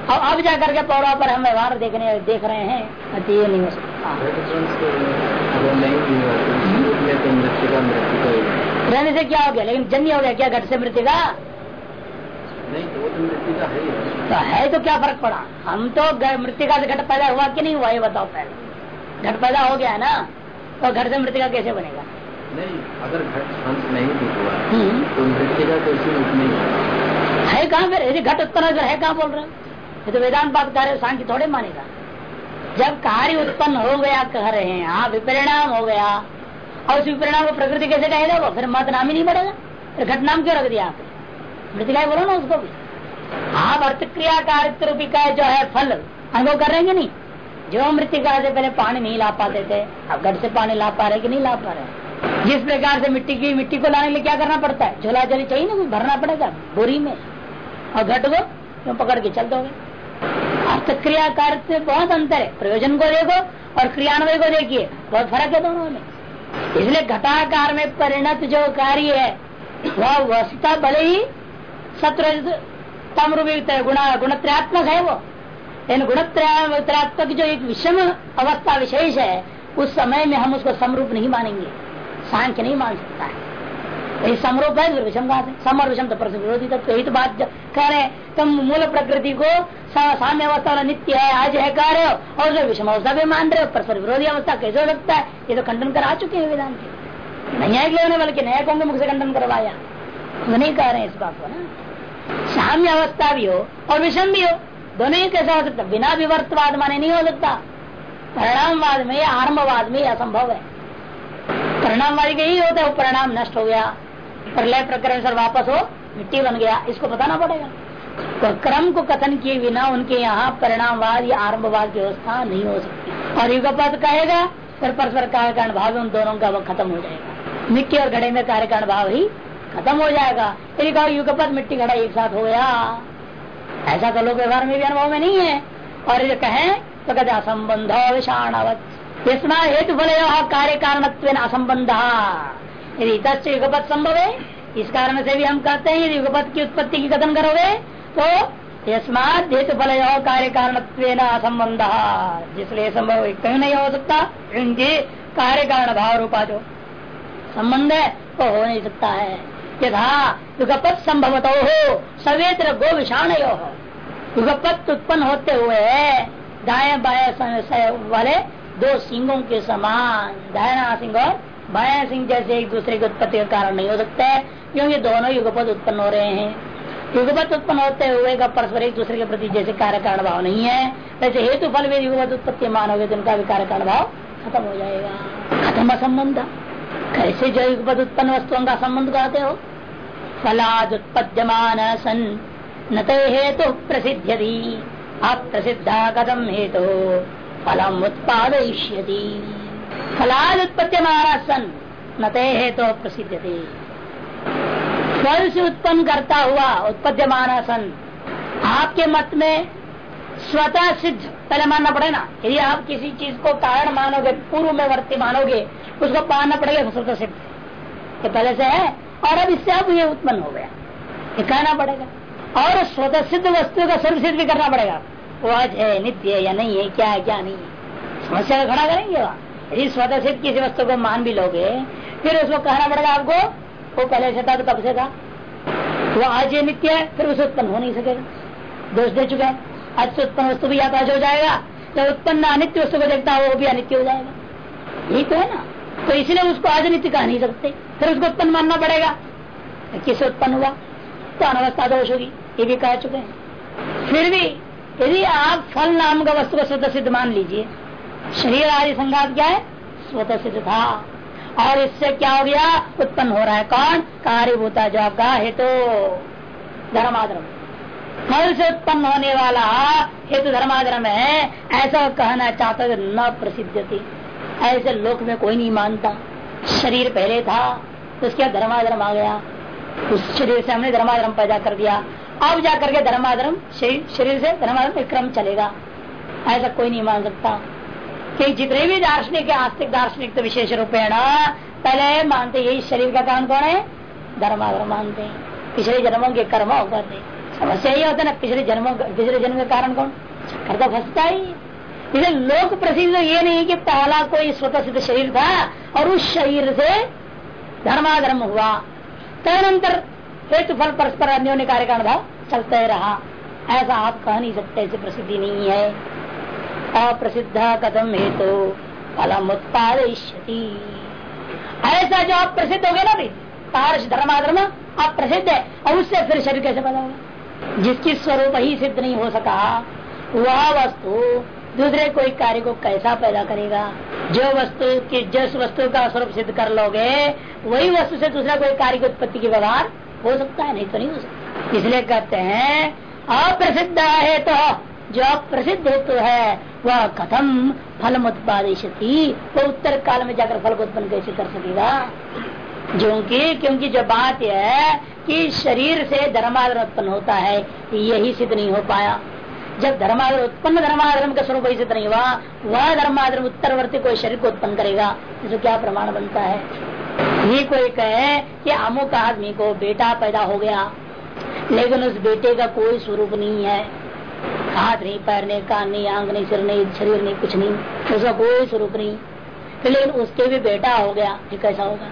अब अब जाकर के पौड़ा पर हम व्यवहार देखने देख रहे हैं। अति ये नहीं हो सकता। रहने से क्या हो गया? लेकिन जन्य हो गया क्या घट से मृत्यु का तो है तो क्या फ़र्क पड़ा? हम तो मृतिका से घट पैदा हुआ कि नहीं हुआ ये बताओ पहले। घट पैदा हो गया ना तो घर से मृतिका कैसे बनेगा? नहीं अगर घट नहीं भी हुआ हम्म। तो मृतिका कैसे रूप नहीं है कहाँ फिर? यदि घट उत्पन्न है कहाँ बोल रहे हैं? ये तो वेदांत बात कर रहे सांख्य थोड़े मानेगा। जब कार्य उत्पन्न हो गया कह रहे हैं हाँ विपरिणाम हो गया और उस विपरिणाम को प्रकृति कैसे कहेगा वो? फिर मत नाम ही नहीं बढ़ेगा। फिर घटनाम क्यों रख दिया आपने? मृतिका बोलो ना उसको भी। आप अर्थक्रिया कार्य रूपी का जो है फल अनुभव कर रहे नहीं। जो मृतिका से पहले पानी नहीं ला पाते थे, अब घट से पानी ला पा रहे कि नहीं ला पा रहे जिस प्रकार से मिट्टी की, मिट्टी को लाने के लिए क्या करना पड़ता है? झोला झोली चाहिए ना, कुछ भरना पड़ेगा? बोरी में। और घट को क्यों पकड़ के चल दोगे? अर्थ क्रिया कार्य बहुत अंतर है। प्रयोजन को देखो और क्रियान्वय को देखिए। बहुत फ़र्क है दोनों में। इसलिए घटाकार में परिणत जो कार्य है, वह वस्तुता भले ही सत्र गुणा, गुणत्रयात्मक है वो। इन गुणत्रयात्मक जो एक विषम अवस्था विशेष है, उस समय में हम उसको समरूप नहीं मानेंगे। सांख्य नहीं मान सकता है। समरूप है विषम बात सम और विषम तो परस्पर विरोधी तत्व यही तो बात कह रहे हैं, तुम मूल प्रकृति को साम्य अवस्था वाला नित्य है, आज है, कह रहे हो, और जो विषम अवस्था भी मान रहे हो, परस्पर विरोधी अवस्था कैसे हो सकता है? ये तो खंडन करा चुके हैं वेदांत आए लोगों ने बल्कि नया कौन मुख से खंडन करवाया। तो नहीं कह रहे हैं इस बात को ना। साम्य अवस्था भी हो और विषम भी हो दोनों ही कैसा हो सकता बिना विवर्तवाद माने नहीं हो सकता। परिणामवाद में आरम्भवाद में असंभव है। परिणामवादी का यही होता है, परिणाम नष्ट हो गया। प्रलय प्रकरण सर वापस हो, मिट्टी बन गया। इसको बताना पड़ेगा। तो क्रम को कथन किए बिना उनके यहाँ परिणामवाद या आरंभवाद की व्यवस्था नहीं हो सकती। और युगपद कहेगा, फिर परस्पर कार्य कारण भाव उन दोनों का वो खत्म हो जाएगा। मिट्टी और घड़े में कार्य कारण भाव ही खत्म हो जाएगा। कहा युगपद मिट्टी घड़ा एक साथ हो गया। ऐसा तो लोग व्यवहार में भी अनुभव में नहीं है। और ये कहे तो कहते असंबंध विषाणवत। इसमें हेतु फल कार्य कारण असंबंध। यदि युगपत संभव है इस कारण से भी हम कहते हैं, यदि युगपत की उत्पत्ति की कथन करोगे तो हेतु फल कार्य कारण संबंध जिसलिए संभव कहीं नहीं हो सकता। क्योंकि कार्य कारण भाव रूपा जो संबंध है, वो तो हो नहीं सकता है। यथा युगपत संभवत हो। सवेत्र गो विषाण युगपत उत्पन्न होते हुए दाएँ बाएँ वाले दो सिंगों के समान। दायना सिंह और बाया सिंह जैसे एक दूसरे की उत्पत्ति का कारण नहीं हो सकता है, क्योंकि दोनों युगपत उत्पन्न हो रहे हैं। युगपत उत्पन्न होते हुए का परस्पर एक दूसरे के प्रति जैसे कार्य कारण भाव नहीं है। वैसे हेतु फल में युगपत उत्पत्ति मानोगे तो उनका भी कार्य कारण भाव खत्म हो जाएगा। खत्म संबंध। कैसे जो युगपत उत्पन्न वस्तुओं का संबंध कहते हो? फलाद उत्पद्यमान सन न तो हेतु प्रसिद्ध अप्रसिद्धा कदम हेतु? फलम उत्पादयिष्यति। फलाद उत्पत्ति सन है तो प्रसिद्ध थे फल से उत्पन्न करता हुआ उत्पद्यमान सन आपके मत में स्वतः सिद्ध। पहले मानना पड़े ना। यदि आप किसी चीज़ को कारण मानोगे, पूर्व में वर्ती मानोगे, उसको पाना पड़ेगा स्वतः सिद्ध। पहले से है। और अब इससे अब ये उत्पन्न हो गया। ये कहना पड़ेगा। और स्वतः सिद्ध वस्तु का सर्व सिद्ध भी करना पड़ेगा। वो आज है, नित्य है या नहीं है, क्या है, क्या नहीं है। समस्या खड़ा करेंगे वहाँ। यदि स्वतः सिद्ध किसी वस्तु को मान भी लोगे, फिर उसको कहना पड़ेगा आपको, वो पहले से था तो कब से था? वो आज ये नित्य है, फिर उसे उत्पन्न हो नहीं सकेगा। दोष दे चुका है। आज से उत्पन्न वस्तु भी याद हो जाएगा। जब उत्पन्न अनित्य वस्तु को देखता है, वो भी अनित्य हो जाएगा। यही तो है ना। तो इसलिए उसको आज नित्य कह नहीं सकते। फिर उसको उत्पन्न मानना पड़ेगा। किसे उत्पन्न हुआ? तो अनवस्था दोष होगी, ये भी कह चुके हैं। फिर भी, यदि आप फल नाम का वस्तु को स्वतः सिद्ध मान लीजिए, शरीर आदि संघात क्या है? स्वतः सिद्ध था। और इससे क्या हो गया? उत्पन्न हो रहा है। कौन? कार्यभूता जो आपका हेतु। धर्माधर्म। फल से उत्पन्न होने वाला हेतु धर्माधर्म है। ऐसा कहना चाहता न प्रसिद्ध थी। ऐसे लोक में कोई नहीं मानता। शरीर पहले था तो उसके धर्माधर्म आ गया। उस शरीर से हमने धर्माधर्म पैदा कर दिया। अब जाकर के धर्माधर्म, शरीर से धर्माधर्म क्रम चलेगा। ऐसा कोई नहीं मान सकता। कि जितने भी दार्शनिक आस्तिक दार्शनिक तो विशेष रूपेण पहले मानते यही शरीर का कारण कौन है? धर्माधर्म मानते हैं। पिछले जन्मों के कर्म होकर समस्या यही होता है ना, पिछले जन्मों पिछले जन्म के कारण कौन? चक्कर तो फंसता ही। इसलिए लोक प्रसिद्ध ये नहीं कि पहला कोई स्वतः सिद्ध शरीर था और उस शरीर से धर्माधर्म हुआ। तदनंतर हेतु फल परस्पर अन्योन्य कार्य कारण भाव चलते रहा। ऐसा आप कह नहीं सकते, ऐसी प्रसिद्धि नहीं है। अप्रसिद्ध कदम हेतु फलम उत्पाद ऐसा जो आप प्रसिद्ध हो गए ना भाई तारस धर्माधर्म, आप प्रसिद्ध है, और उससे फिर शरीर कैसे बना जिसकी स्वरूप ही सिद्ध नहीं हो सका, वह वस्तु दूसरे कोई कार्य को कैसा पैदा करेगा? जो वस्तु की, जिस वस्तु का स्वरूप सिद्ध कर लोगे, वही वस्तु से दूसरा कोई कार्य की उत्पत्ति की व्यवहार हो सकता है? नहीं तो नहीं हो सकता। इसलिए कहते हैं, अप्रसिद्ध है तो जो अप्रसिद्ध हेतु है, वह कथम फल उत्पादिशती वो उत्तर काल में जाकर फल को उत्पन्न कैसे कर सकेगा? जो कि क्योंकि जो बात यह है कि शरीर से धर्माधर्म उत्पन्न होता है, यही सिद्ध नहीं हो पाया। जब धर्माधर्म उत्पन्न धर्माधर्म का स्वरूप सिद्ध नहीं हुआ, वह धर्माधर्म उत्तरवर्ती कोई शरीर को उत्पन्न करेगा तो क्या प्रमाण बनता है? ये कोई कहे कि अमुक आदमी को बेटा पैदा हो गया, लेकिन उस बेटे का कोई स्वरूप नहीं है। हाथ नहीं, पैर नहीं, कान नहीं आंग नहीं, सिर नहीं, शरीर नहीं, कुछ नहीं, उसका कोई स्वरूप नहीं। फिर लेकिन उसके भी बेटा हो गया, ये कैसा होगा?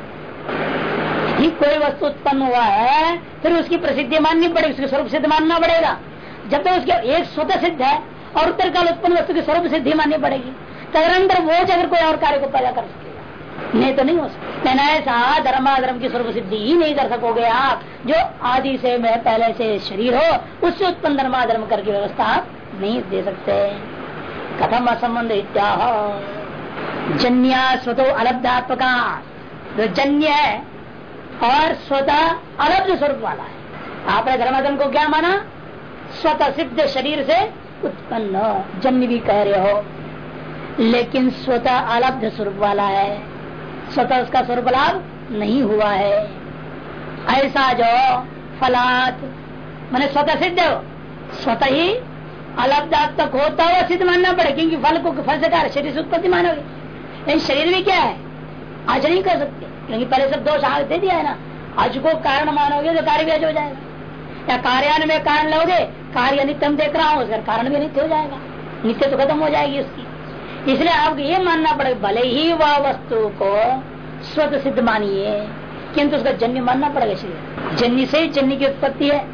ही कोई वस्तु उत्पन्न हुआ है, फिर उसकी प्रसिद्धि माननी पड़ेगी, उसके स्वरूप सिद्ध मानना पड़ेगा। जब तक तो उसके एक स्वतः सिद्ध है, और उत्तर काल उत्पन्न वस्तु की स्वरूप सिद्धि माननी पड़ेगी तदनंतर वो अगर कोई और कार्य को पैदा कर सकेगा नहीं तो नहीं हो सकता। ऐसा धर्माधर्म की स्वरूप सिद्धि ही नहीं कर सकोगे आप। जो आदि से मैं पहले से शरीर हो, उससे उत्पन्न धर्माधर्म करके व्यवस्था आप नहीं दे सकते। कथम असंबंध इत्या जन्या स्वतो अलब्धात्मका। जो जन्य है, और स्वतः अलब्ध स्वरूप वाला है। आपने धर्माधर्म को क्या माना? स्वतः सिद्ध शरीर से उत्पन्न जन्य भी कह रहे हो। लेकिन स्वतः अलब्ध स्वरूप वाला है। स्वतः उसका स्वरूप लाभ नहीं हुआ है। ऐसा जो फलात, मैंने स्वतः सिद्ध हो। स्वतः ही अलब्धात्मक होता हुआ सिद्ध मानना पड़े, क्योंकि फल को फल से कार्य शरीर से उत्पत्ति मानोगे। लेकिन शरीर में क्या है? आज नहीं कर सकते, क्योंकि पहले सब दोष आग दे दिया है ना। आज को कारण मानोगे तो कार्य भी आज हो जाएगा। या कार्यान्य में कारण लोगे, कार्य नित्यम देख रहा हूँ, उसका कारण भी नित्य हो जाएगा। नित्य तो खत्म हो जाएगी उसकी। इसलिए आपको ये मानना पड़ेगा, भले ही वह वस्तु को स्वत सिद्ध मानिए, किंतु उसका जन्य मानना पड़ेगा इसलिए। जन्य से ही जन्य की उत्पत्ति है।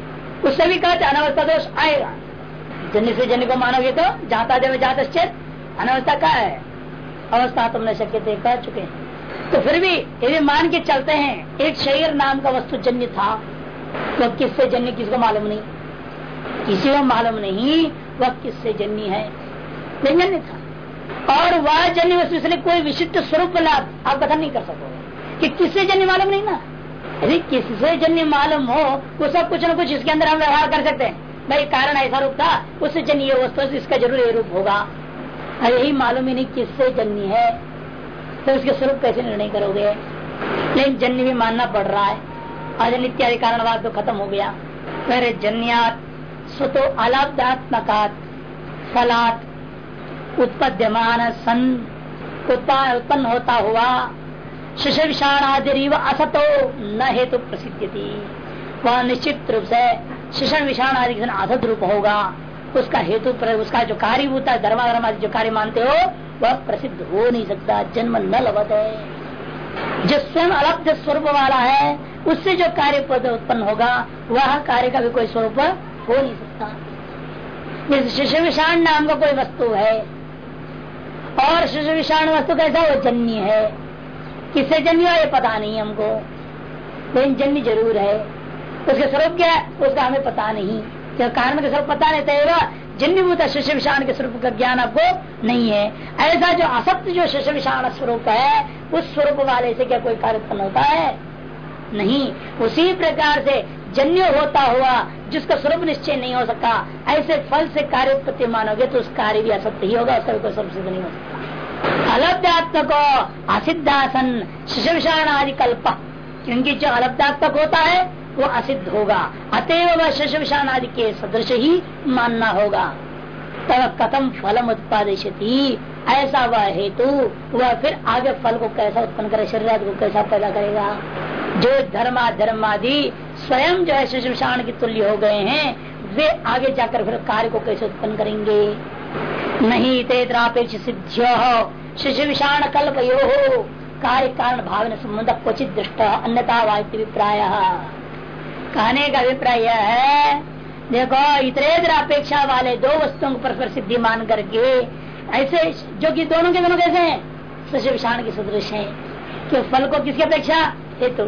उससे भी कहते अनावस्था दोष आएगा। जन्य से जन्य को मानोगे तो जाता देव जात अनावस्था का है? अवस्था तुमने शक्य कह चुके हैं। तो फिर भी यदि मान के चलते हैं, एक शरीर नाम का वस्तु जन्य था वह किससे जन्य किसको मालूम नहीं। किसी को मालूम नहीं वह किससे जन्य है। जन्य था। और वह जन्य वस्तु इसलिए कोई विशिष्ट स्वरूप लाभ आप कथन नहीं कर सकोगे। कि किससे जन्य मालूम नहीं ना। यदि किससे जन्य मालूम हो, वो सब कुछ न कुछ इसके अंदर हम व्यवहार कर सकते हैं। भाई, कारण ऐसा रूप था उससे जन्य वस्तु इसका ज़रूर ये रूप होगा। अरे यही मालूम ही नहीं किससे जन्य है। तो उसके स्वरूप कैसे निर्णय करोगे? लेकिन जन्य भी मानना पड़ रहा है। अजन इत्यादि कारणवाद तो खत्म हो गया। फिर जन्यात, स्वतो अलब्धात्मकात, फलात, उत्पद्यमान सन उत्पन्न होता हुआ शिशु आदि असतो न हेतु तो प्रसिद्ध थी वह निश्चित रूप से शिशु विषाण आदि असत रूप होगा। उसका हेतु उसका जो कार्य होता है धर्माधर्म आदि जो कार्य मानते हो, वह प्रसिद्ध हो नहीं सकता, जन्म न लवत है जो स्वयं अलग स्वरूप वाला है, उससे जो कार्य पद उत्पन्न होगा, वह कार्य का भी कोई स्वरूप हो नहीं सकता। शिशु विषाण नाम का कोई वस्तु है। और शिशु विषाण वस्तु कैसा वो जन्य है। किससे जन्य है ये पता नहीं हमको। लेकिन जन्य ज़रूर है। उसके स्वरूप क्या है, उसका हमें पता नहीं। क्या कारण के स्वरूप पता नहीं तैयार जन्यभूत शिष्य विषाण के स्वरूप का ज्ञान आपको नहीं है। ऐसा जो असत्य जो शिष्य विषाण स्वरूप है, उस स्वरूप वाले से क्या कोई कार्य उत्पन्न होता है? नहीं। उसी प्रकार से जन्य होता हुआ, जिसका स्वरूप निश्चय नहीं हो सका ऐसे फल से कार्य उत्पत्ति मानोगे तो उस कार्य भी असत्य ही होगा, उसका कोई स्वरूप नहीं हो सकता। अलब्धात्मक असिद्धासन शिष्य विषाण आदि कल्प। क्योंकि जो अलब्धात्मक होता है वो असिद्ध होगा। अतएव वह शश विषाण आदि के सदृश ही मानना होगा। तब कथम फलम उत्पादिशति ऐसा वह हेतु, वह फिर आगे फल को कैसा उत्पन्न करे शरीर को कैसा पैदा करेगा? जो धर्मा धर्मादि स्वयं जो है शिशु विषाण की तुल्य हो गए हैं, वे आगे जाकर फिर कार्य को कैसे उत्पन्न करेंगे? नहीं तेत्रापेक्ष सिद्ध्यो शिशु विषाण कल्प यो कार्य कारण भाव संबंध क्वचित दृष्ट अन्यता वायु अभिप्राय कहने का अभिप्राय यह है, देखो इतरेतर अपेक्षा वाले दो वस्तुओं को परस्पर सिद्धि मान करके, ऐसे जो कि दोनों के दोनों कैसे हैं? सच विषाण के सदृश है। कि फल को किसकी अपेक्षा? हेतु।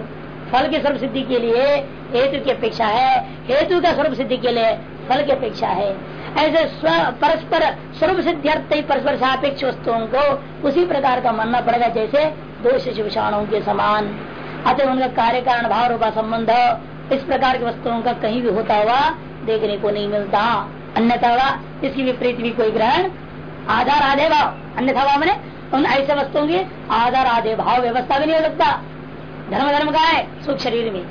फल के स्वरूप सिद्धि के लिए हेतु की अपेक्षा है। हेतु का स्वरूप सिद्धि के लिए फल की अपेक्षा है। ऐसे परस्पर स्वरूप सिद्ध्यर्थ परस्पर सापेक्ष वस्तुओं को उसी प्रकार का मानना पड़ेगा जैसे दो शिशु विषाणुओं के समान। अतः उनका कार्य कारण भाव रूपा संबंध इस प्रकार की वस्तुओं का कहीं भी होता हुआ देखने को नहीं मिलता। अन्यथा इसकी विपरीत भी कोई ग्रहण आधार आधे भाव, अन्यथा भाव मैंने, उन ऐसे वस्तुओं की आधार आधे भाव व्यवस्था भी नहीं हो सकता। धर्म धर्म का है, सुख शरीर में।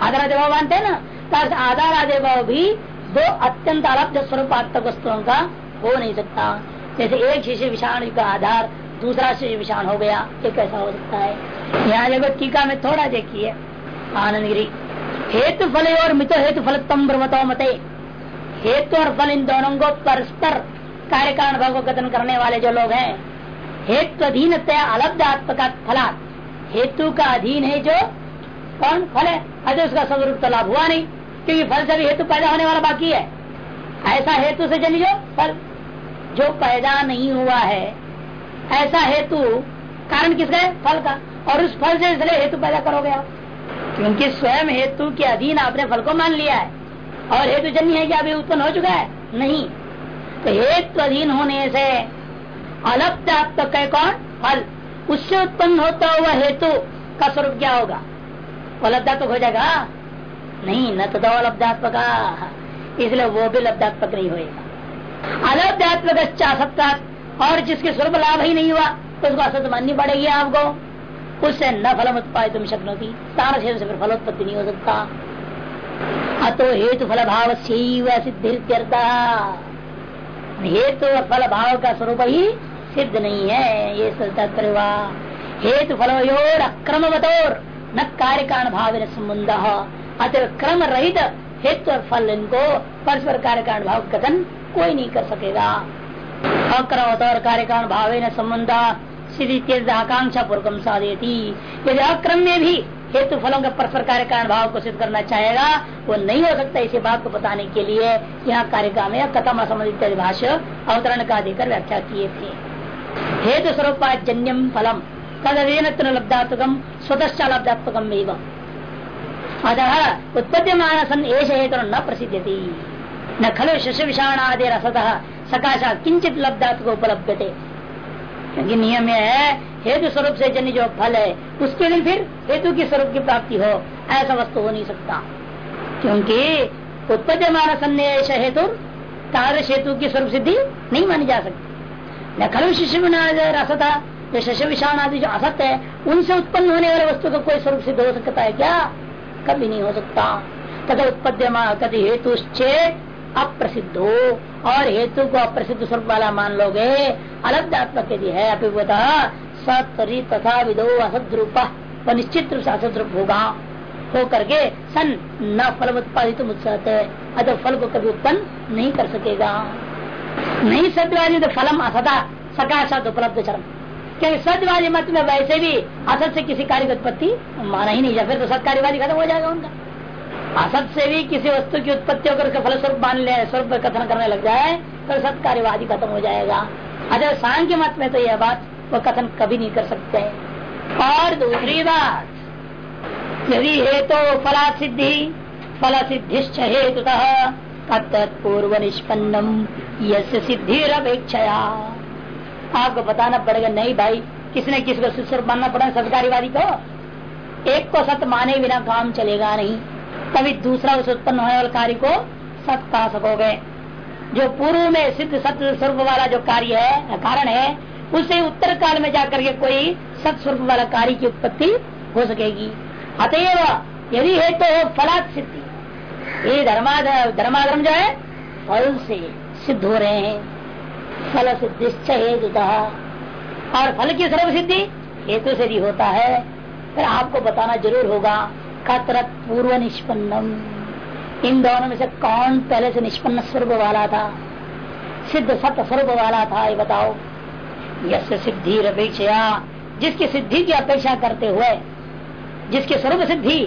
आधार आधे भाव मानते हैं ना तो आधार आधे भाव भी दो अत्यंत अलग स्वरूपात्मक वस्तुओं का हो नहीं सकता। जैसे एक शिशु विषाणु का आधार, दूसरा शिशु विषाण हो गया, ये कैसा हो सकता है? यहाँ देखो टीका में थोड़ा देखिए। आनंद गिरी। हेतु फल और मितो हेतु फल तम ब्रवतो मते। हेतु और फल इन दोनों को परस्पर कार्य कारण भाव को कथन करने वाले जो लोग हैं हेतु अधीन अलब्धात्मक फला हेतु का अधीन है जो कौन फल है? अरे उसका स्वरूप तो लाभ हुआ नहीं, क्योंकि फल से भी हेतु पैदा होने वाला बाकी है। ऐसा हेतु से चलिए फल। जो पैदा नहीं हुआ है, ऐसा हेतु कारण किसका है? फल का। और उस फल से इसलिए हेतु पैदा करोगे आप। क्योंकि स्वयं हेतु के अधीन आपने फल को मान लिया है। और हेतु जन्य है क्या अभी उत्पन्न हो चुका है? नहीं। तो हेतु अधीन होने से अलग प्राप्त है कौन? फल। उससे उत्पन्न होता हुआ हेतु का स्वरूप क्या होगा? लब्धात्मक हो जाएगा। नहीं, न तो लब्धात्मक। इसलिए वो भी लब्धात्मक नहीं होगा अलब्धात्मक असत्ता और जिसके स्वरूप लाभ ही नहीं हुआ तो उसको असत माननी पड़ेगी आपको। उससे न फलम उत्पादित शक्नोती। तार से फिर फलोत्पत्ति नहीं हो सकता। अतो हेतु फल भाव सिद्धि हेतु और फल भाव का स्वरूप ही सिद्ध नहीं है, ये तात्पर्य हेतु फलोर अक्रम बतौर न कार्य कारण भाव संबंध। अतः क्रम रहित हेतु और फल इनको परस्पर कार्य कारण भाव कथन कोई नहीं कर सकेगा। अक्रम बतौर कार्य कारण भाव संबंध आकांक्षा पूर्वक साधेती यदि अक्रम में भी हेतु फलों का परस्पर कार्य कारण भाव को सिद्ध करना चाहेगा, वो नहीं हो सकता इसी बात को बताने के लिए यहाँ कार्यक्रम में कथम संबंधित भाष्य अवतरण का देकर व्याख्या किए थे। हेतु स्वरूप जन्यम फलम तदवीन लब्धात्मकम स्वतः लब्धात्मकम अतः उत्पद्यमान सन एश हेतु न प्रसिद्ध न खलु शिशु विषाणादि रसतः सकाशा किंचित लब्धात्मक उपलब्ध क्योंकि नियम यह है, हेतु स्वरूप से जन्य जो फल है, उसके लिए फिर हेतु के स्वरूप की प्राप्ति हो, ऐसा वस्तु हो नहीं सकता। क्योंकि उत्पद्यमान संदेश हेतु, तादृश हेतु की स्वरूप सिद्धि नहीं मानी जा सकती। न खलु शिशु असता, जो शिशु विषाण आदि जो असत है, उनसे उत्पन्न होने वाले वस्तु का कोई स्वरूप सिद्ध हो सकता है क्या? कभी नहीं हो सकता। तथा उत्पद्यमान कभी हेतु अप्रसिद्ध। हो और हेतु को अप्रसिद्ध स्वरूप वाला मान लोगे अलग यदि है अभिवता सतरी तथा विदो असद रूप निश्चित रूप से असद रूप होगा। हो करके सन न फल उत्पादित उत्साह अतः फल को कभी उत्पन्न नहीं कर सकेगा। नहीं सत्यवादी तो फलम असदा सकाशात उपलब्ध चरम। क्योंकि सत्यवादी मत में वैसे भी असत से किसी कार्य की उत्पत्ति माना ही नहीं जाए, फिर तो सत्कार्यवादी खत्म हो जाएगा उनका। असत से भी किसी वस्तु की उत्पत्ति होकर उसका फल स्वरूप मान ले, स्वरूप कथन करने लग जाए तो सत्कार्यवादी खत्म हो जाएगा। अच्छा सांख्य मत में तो यह बात, वो कथन कभी नहीं कर सकते। और दूसरी बात, यदि हेतु तो फला सिद्धि फल सिद्धिश्च हेतु तत्पूर्व निष्पन्नम यश सिद्धिरपेक्षया। आपको बताना पड़ेगा, नहीं भाई, किसने किस को सुस्वर मानना पड़ा सत्कारीवादी को? एक को सत माने बिना काम चलेगा नहीं। तभी दूसरा उस उत्पन्न होने वाले कार्य को सत कहा सकोगे जो पूर्व में सिद्ध सत्य स्वरूप वाला जो कार्य है, कारण है उससे उत्तर काल में जाकर के कोई सत स्वरूप वाला कार्य की उत्पत्ति हो सकेगी। अतएव, यदि है तो फलात सिद्धि। ये धर्माधर्म जो है, फल से सिद्ध हो रहे हैं। फल सिद्धिश्च हेतु और फल की सर्व सिद्धि हेतु से भी होता है। फिर आपको बताना ज़रूर होगा। कतरत पूर्व निष्पन्नम इन दोनों में से कौन पहले से निष्पन्न स्वरूप वाला था सिद्ध सत्य स्वरूप वाला था ये बताओ यश सिद्धि अपेक्षा जिसकी सिद्धि की अपेक्षा करते हुए, जिसके स्वरूप सिद्धि,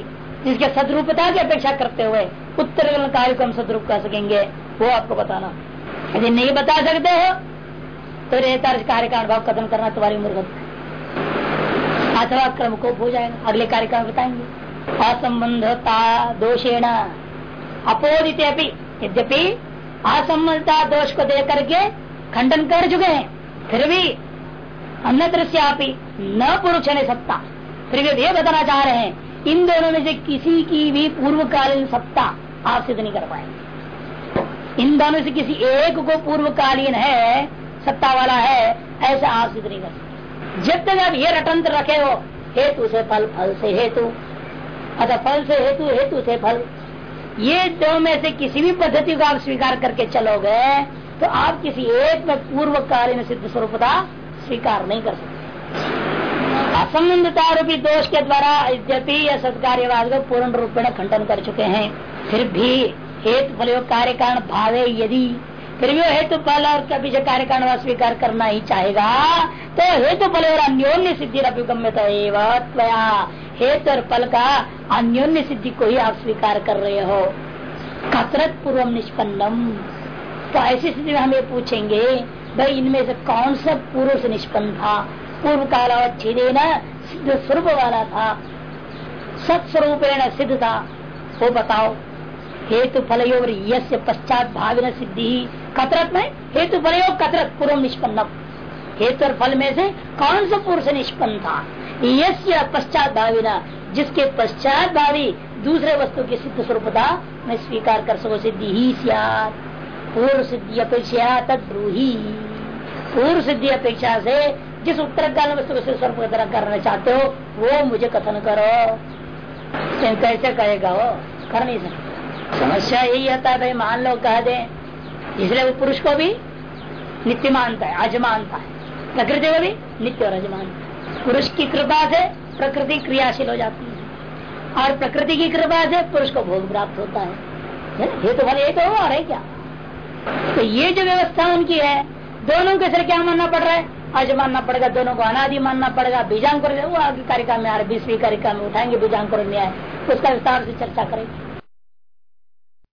जिसके सदरूपता की अपेक्षा करते हुए उत्तर कार्य को हम सदरूप कर सकेंगे, वो आपको बताना। यदि नहीं बता सकते हो तो रहता कार्य का अनुभव कथन करना तुम्हारी मूर्ख अथवा क्रम को हो जाएगा। अगले कार्यक्रम बताएँगे। असंबंधता दोषेण अपोदित यद्यपि असंबंधता दोष को देख करके खंडन कर चुके हैं, फिर भी अन्य दृश्य न पुरुष ने सत्ता। फिर भी ये बताना चाह रहे हैं, इन दोनों में से किसी की भी पूर्वकालीन सत्ता आप सिद्ध नहीं कर पाएँगे। इन दोनों से किसी एक को पूर्वकालीन है, सत्ता वाला है, ऐसा आप सिद्ध नहीं कर सकते। जब तक आप ये रटंत्र रखे हो, हेतु से फल फल से हेतु अतः फल से हेतु हेतु से फल। ये दो में से किसी भी पद्धति को आप स्वीकार करके चलोगे तो आप किसी एक में पूर्वकालीन सिद्ध स्वरूपता स्वीकार नहीं कर सकते। असंबंधता रूपी दोष के द्वारा यद्यपि यह सत्कार्यवाद को पूर्ण रूप में खंडन कर चुके हैं, फिर भी हेतु फल कार्य कारण भावे यदि, फिर भी हेतु फल और कभी से कार्य कारण स्वीकार करना ही चाहेगा तो हेतु फल और अन्योन्य सिद्धि अभिगम्यता हेतु और फल का अन्योन्य सिद्धि को ही आप स्वीकार कर रहे हो। कसरत पूर्व निष्पन्नम। तो ऐसी स्थिति में हम ये पूछेंगे, भाई इनमें से कौन सा पूर्व से निष्पन्न था? पूर्व कालावच्छेदे न, सिद्ध स्वरूप वाला था। सत्स्वरूप सिद्ध था। वो बताओ, हेतु फलयोग यश पश्चात भावी सिद्धि कतरत में? हेतु फलयोग कतरत पूर्व निष्पन्न हेतु और फल में से कौन सा पूर्व से निष्पन्न था? यश पश्चात भावी जिसके पश्चात भावी दूसरे वस्तु की सिद्ध स्वरूपता में स्वीकार कर सको, सिद्धि ही पूर्व सिद्धि अपेक्षा तद्रूही पूर्व सिद्धि अपेक्षा से जिस उत्तर काल वस्तु को सिद्ध स्वरूप करना चाहते हो, वो मुझे कथन करो। कैसे कहेगा वो? कर नहीं सकते। समस्या यही आता है भाई मान लो कह दे। इसलिए वो पुरुष को भी नित्य मानता है अज मानता है। प्रकृति को भी नित्य और अज मानता है। पुरुष की कृपा से प्रकृति क्रियाशील हो जाती है। और प्रकृति की कृपा से पुरुष को भोग प्राप्त होता है। ये तो भले एक और है क्या? तो ये जो व्यवस्था उनकी है, दोनों के सिर क्या मानना पड़ रहा है? आज मानना पड़ेगा, दोनों को अनादि मानना पड़ेगा। बीजांकुर, वो आगे कार्यक्रम में आ रहे, बीसवीं कार्यक्रम में उठाएँगे बीजांकुर न्याय। उसका विस्तार से चर्चा करेंगे।